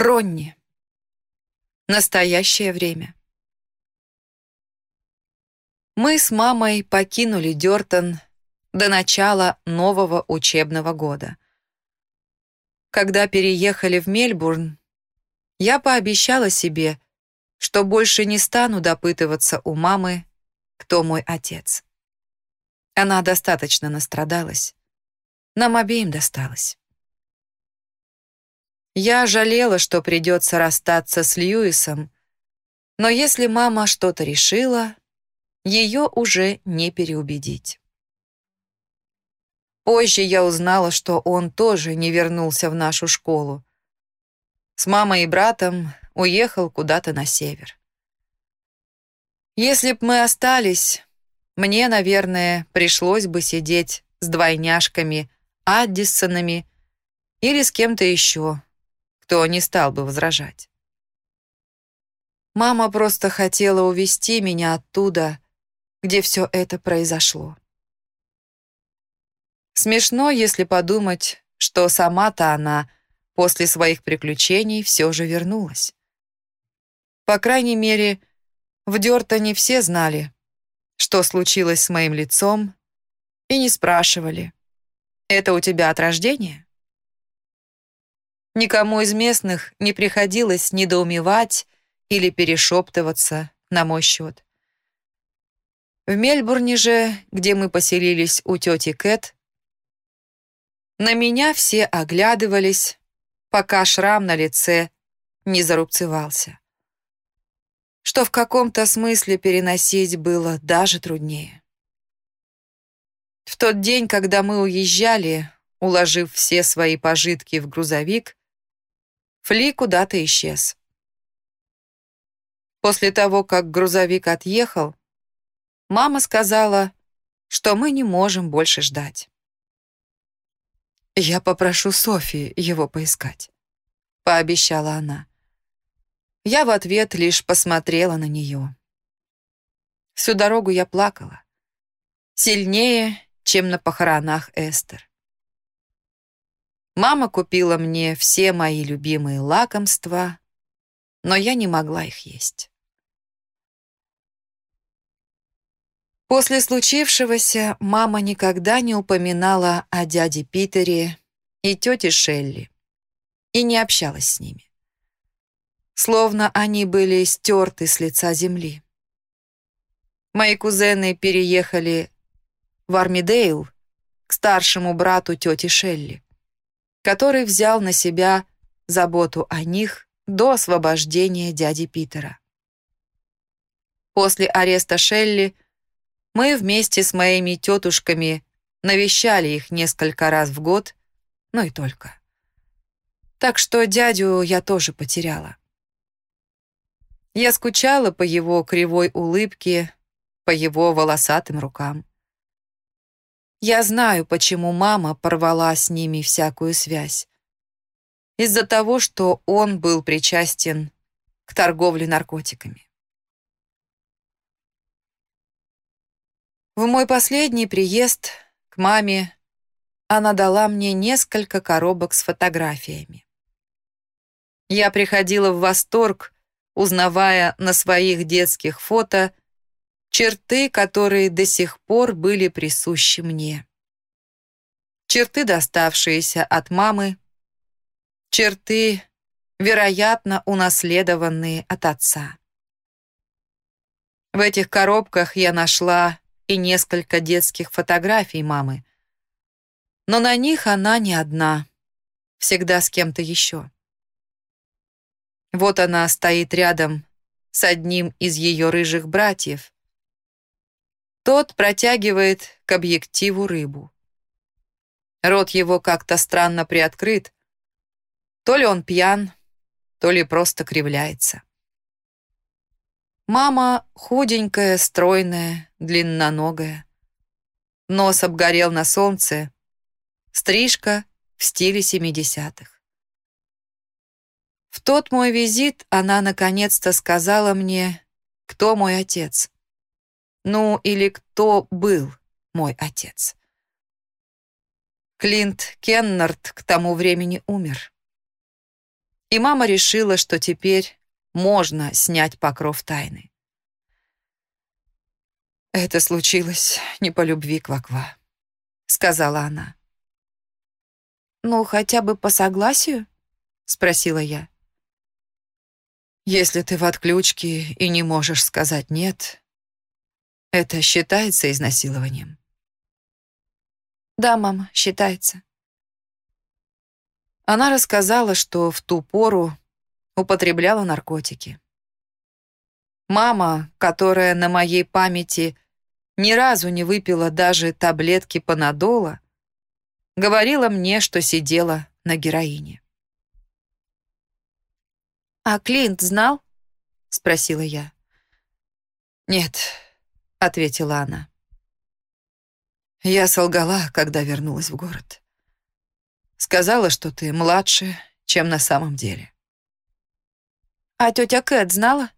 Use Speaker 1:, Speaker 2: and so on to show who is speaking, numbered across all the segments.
Speaker 1: Ронни. Настоящее время. Мы с мамой покинули Дёртон до начала нового учебного года. Когда переехали в Мельбурн, я пообещала себе, что больше не стану допытываться у мамы, кто мой отец. Она достаточно настрадалась. Нам обеим досталось. Я жалела, что придется расстаться с Льюисом, но если мама что-то решила, ее уже не переубедить. Позже я узнала, что он тоже не вернулся в нашу школу. С мамой и братом уехал куда-то на север. Если б мы остались, мне, наверное, пришлось бы сидеть с двойняшками Аддисонами или с кем-то еще, кто не стал бы возражать. Мама просто хотела увести меня оттуда, где все это произошло. Смешно, если подумать, что сама-то она после своих приключений все же вернулась. По крайней мере, в Дёртоне все знали, что случилось с моим лицом, и не спрашивали, «Это у тебя от рождения?» Никому из местных не приходилось недоумевать или перешептываться на мой счет. В Мельбурне же, где мы поселились у тети Кэт, на меня все оглядывались, пока шрам на лице не зарубцевался. Что в каком-то смысле переносить было даже труднее. В тот день, когда мы уезжали, уложив все свои пожитки в грузовик, Фли куда-то исчез. После того, как грузовик отъехал, мама сказала, что мы не можем больше ждать. «Я попрошу Софи его поискать», — пообещала она. Я в ответ лишь посмотрела на нее. Всю дорогу я плакала. Сильнее, чем на похоронах Эстер. Мама купила мне все мои любимые лакомства, но я не могла их есть. После случившегося мама никогда не упоминала о дяде Питере и тете Шелли и не общалась с ними. Словно они были стерты с лица земли. Мои кузены переехали в Армидейл к старшему брату тети Шелли который взял на себя заботу о них до освобождения дяди Питера. После ареста Шелли мы вместе с моими тетушками навещали их несколько раз в год, но и только. Так что дядю я тоже потеряла. Я скучала по его кривой улыбке, по его волосатым рукам. Я знаю, почему мама порвала с ними всякую связь. Из-за того, что он был причастен к торговле наркотиками. В мой последний приезд к маме она дала мне несколько коробок с фотографиями. Я приходила в восторг, узнавая на своих детских фото черты, которые до сих пор были присущи мне. Черты, доставшиеся от мамы, черты, вероятно, унаследованные от отца. В этих коробках я нашла и несколько детских фотографий мамы, но на них она не одна, всегда с кем-то еще. Вот она стоит рядом с одним из ее рыжих братьев, тот протягивает к объективу рыбу. Рот его как-то странно приоткрыт. То ли он пьян, то ли просто кривляется. Мама худенькая, стройная, длинноногая. Нос обгорел на солнце. Стрижка в стиле семидесятых. В тот мой визит она наконец-то сказала мне, кто мой отец. Ну, или кто был мой отец. Клинт Кеннард к тому времени умер. И мама решила, что теперь можно снять покров тайны. «Это случилось не по любви, Кваква», — сказала она. «Ну, хотя бы по согласию?» — спросила я. «Если ты в отключке и не можешь сказать «нет», это считается изнасилованием?» «Да, мама, считается». Она рассказала, что в ту пору употребляла наркотики. Мама, которая на моей памяти ни разу не выпила даже таблетки панадола, говорила мне, что сидела на героине. «А Клинт знал?» — спросила я. «Нет», — ответила она. Я солгала, когда вернулась в город. Сказала, что ты младше, чем на самом деле. А тетя Кэт знала?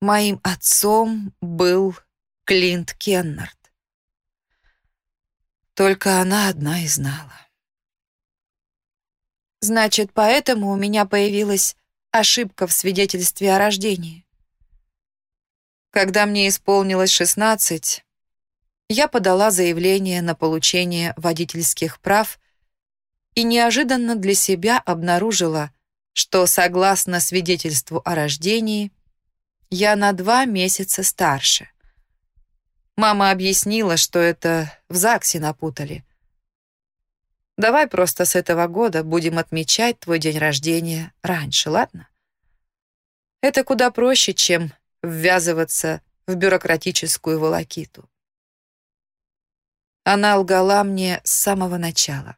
Speaker 1: Моим отцом был Клинт Кеннард. Только она одна и знала. Значит, поэтому у меня появилась ошибка в свидетельстве о рождении. Когда мне исполнилось 16, я подала заявление на получение водительских прав и неожиданно для себя обнаружила, что, согласно свидетельству о рождении, я на два месяца старше. Мама объяснила, что это в ЗАГСе напутали. Давай просто с этого года будем отмечать твой день рождения раньше, ладно? Это куда проще, чем ввязываться в бюрократическую волокиту. Она лгала мне с самого начала.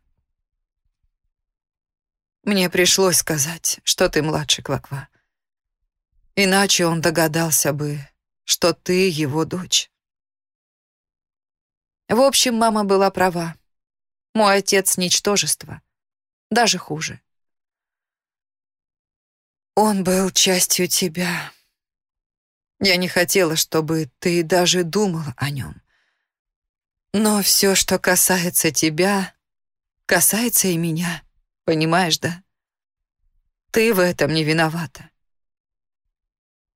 Speaker 1: Мне пришлось сказать, что ты младший Кваква. Иначе он догадался бы, что ты его дочь. В общем, мама была права. Мой отец — ничтожество. Даже хуже. Он был частью тебя. Я не хотела, чтобы ты даже думал о нем. Но все, что касается тебя, касается и меня. Понимаешь, да? Ты в этом не виновата.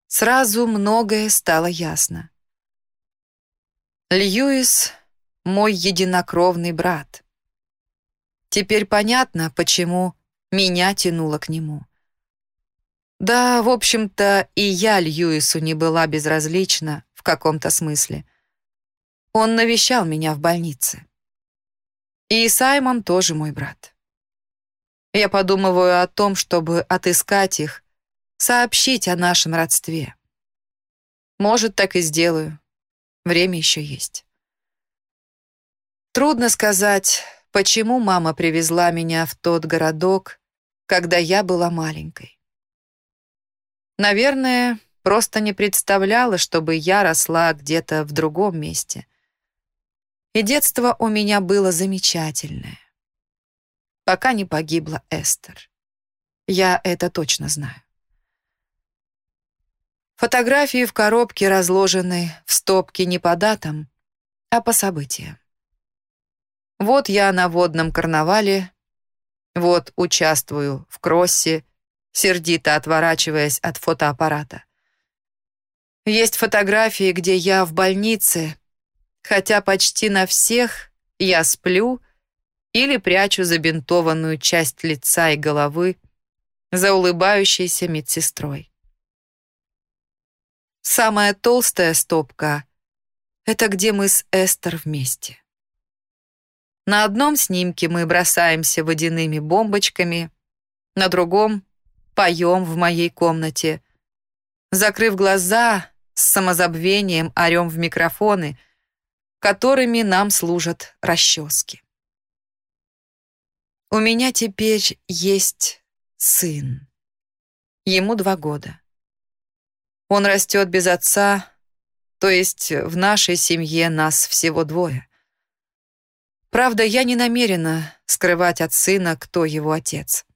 Speaker 1: Сразу многое стало ясно. Льюис — мой единокровный брат. Теперь понятно, почему меня тянуло к нему. Да, в общем-то, и я Льюису не была безразлична в каком-то смысле. Он навещал меня в больнице. И Саймон тоже мой брат. Я подумываю о том, чтобы отыскать их, сообщить о нашем родстве. Может, так и сделаю. Время еще есть. Трудно сказать, почему мама привезла меня в тот городок, когда я была маленькой. Наверное, просто не представляла, чтобы я росла где-то в другом месте. И детство у меня было замечательное пока не погибла Эстер. Я это точно знаю. Фотографии в коробке разложены в стопке не по датам, а по событиям. Вот я на водном карнавале, вот участвую в кроссе, сердито отворачиваясь от фотоаппарата. Есть фотографии, где я в больнице, хотя почти на всех я сплю или прячу забинтованную часть лица и головы за улыбающейся медсестрой. Самая толстая стопка — это где мы с Эстер вместе. На одном снимке мы бросаемся водяными бомбочками, на другом — поем в моей комнате. Закрыв глаза, с самозабвением орем в микрофоны, которыми нам служат расчески. У меня теперь есть сын. Ему два года. Он растет без отца, то есть в нашей семье нас всего двое. Правда, я не намерена скрывать от сына, кто его отец.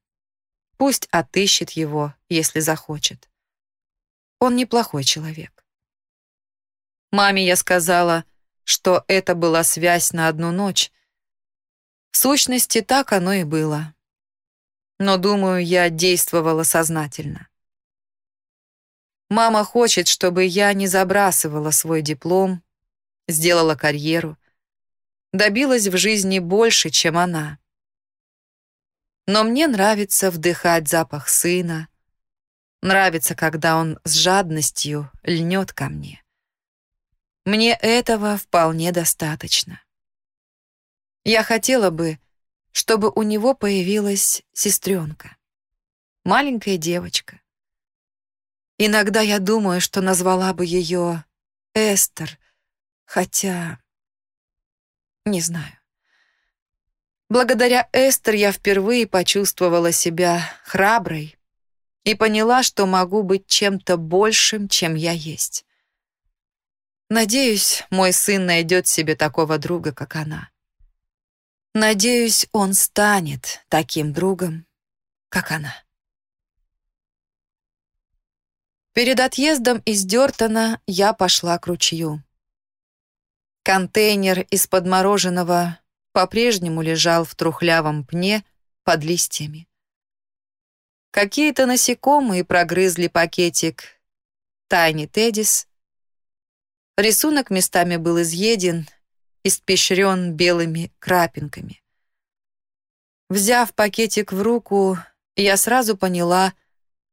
Speaker 1: Пусть отыщет его, если захочет. Он неплохой человек. Маме я сказала, что это была связь на одну ночь, в сущности, так оно и было. но, думаю, я действовала сознательно. Мама хочет, чтобы я не забрасывала свой диплом, сделала карьеру, добилась в жизни больше, чем она. Но мне нравится вдыхать запах сына, нравится, когда он с жадностью льнет ко мне. Мне этого вполне достаточно. Я хотела бы, чтобы у него появилась сестренка, маленькая девочка. Иногда я думаю, что назвала бы ее Эстер, хотя... Не знаю. Благодаря Эстер я впервые почувствовала себя храброй и поняла, что могу быть чем-то большим, чем я есть. Надеюсь, мой сын найдет себе такого друга, как она. Надеюсь, он станет таким другом, как она. Перед отъездом из Дёртона я пошла к ручью. Контейнер из подмороженного по-прежнему лежал в трухлявом пне под листьями. Какие-то насекомые прогрызли пакетик Тайни Тедис. Рисунок местами был изъеден, испещрен белыми крапинками. Взяв пакетик в руку, я сразу поняла,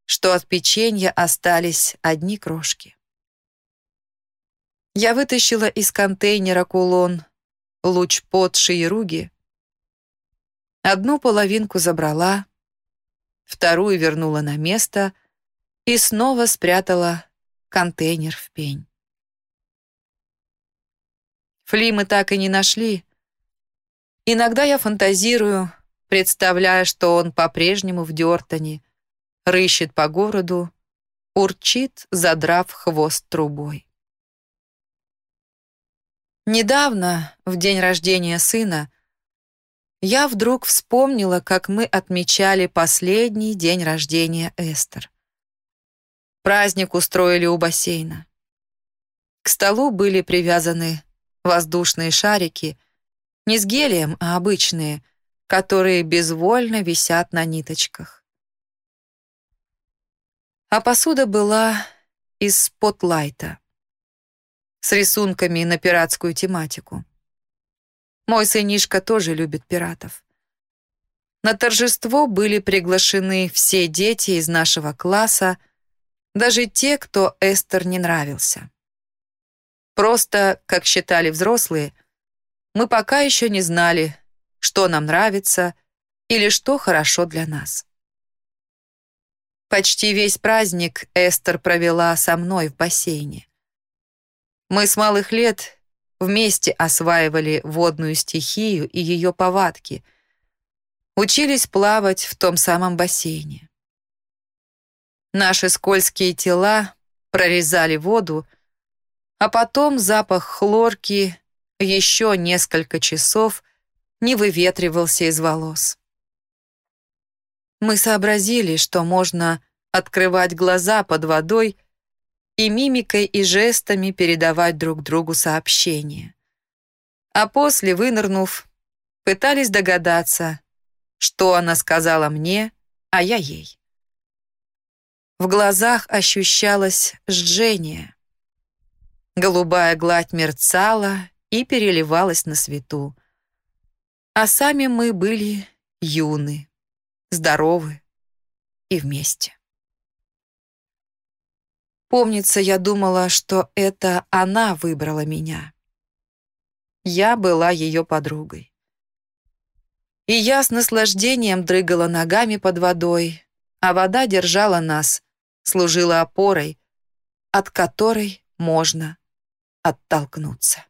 Speaker 1: что от печенья остались одни крошки. Я вытащила из контейнера кулон луч под шиеруги. Одну половинку забрала, вторую вернула на место и снова спрятала контейнер в пень. Фли мы так и не нашли. Иногда я фантазирую, представляя, что он по-прежнему в Дёртоне, рыщет по городу, урчит, задрав хвост трубой. Недавно, в день рождения сына, я вдруг вспомнила, как мы отмечали последний день рождения Эстер. Праздник устроили у бассейна. К столу были привязаны воздушные шарики, не с гелием, а обычные, которые безвольно висят на ниточках. А посуда была из спотлайта с рисунками на пиратскую тематику. Мой сынишка тоже любит пиратов. На торжество были приглашены все дети из нашего класса, даже те, кто Эстер не нравился. Просто, как считали взрослые, мы пока еще не знали, что нам нравится или что хорошо для нас. Почти весь праздник Эстер провела со мной в бассейне. Мы с малых лет вместе осваивали водную стихию и ее повадки, учились плавать в том самом бассейне. Наши скользкие тела прорезали воду, а потом запах хлорки еще несколько часов не выветривался из волос. Мы сообразили, что можно открывать глаза под водой и мимикой и жестами передавать друг другу сообщения. А после, вынырнув, пытались догадаться, что она сказала мне, а я ей. В глазах ощущалось жжение. Голубая гладь мерцала и переливалась на свету. А сами мы были юны, здоровы и вместе. Помнится, я думала, что это она выбрала меня. Я была ее подругой. И я с наслаждением дрыгала ногами под водой, а вода держала нас, служила опорой, от которой можно оттолкнуться.